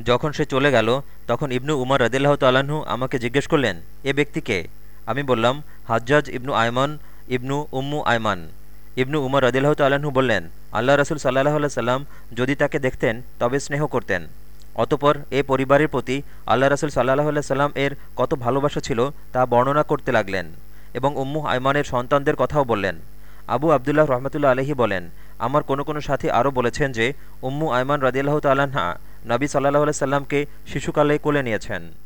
যখন সে চলে গেল, তখন ইবনু উমর রদিল্লাহ তাল্লাহ্ন আমাকে জিজ্ঞেস করলেন, এ ব্যক্তিকে? আমি বললাম, হাজ্জাজ ইবনু আয়মান, ইবনু উম্মু আয়মান। ইবনু উমর রদিল্লাহ তাল্লাহ্ন বললেন, আল্লাহ রসুল সাল্লাহ আল্লাহ সাল্লাম যদি তাকে দেখতেন, তবে স্নেহ করতেন। অতপর এ পরিবারের প্রতি আল্লাহ রসুল সাল্লাহ আল্লাহ সাল্লাম এর কত ভালোবাসা ছিল তা বর্ণনা করতে লাগলেন এবং উম্মু আয়মানের সন্তানদের কথাও বললেন। আবু আবদুল্লাহ রহমতুল্লা আলহী বলেন, আমার কোনো কোনো সাথী আরও বলেছেন যে, উম্মু আয়মান রদিল্লাহ তাল্লাহা নবী সাল্লাহ সাল্লামকে শিশুকালে কোলে নিয়েছেন।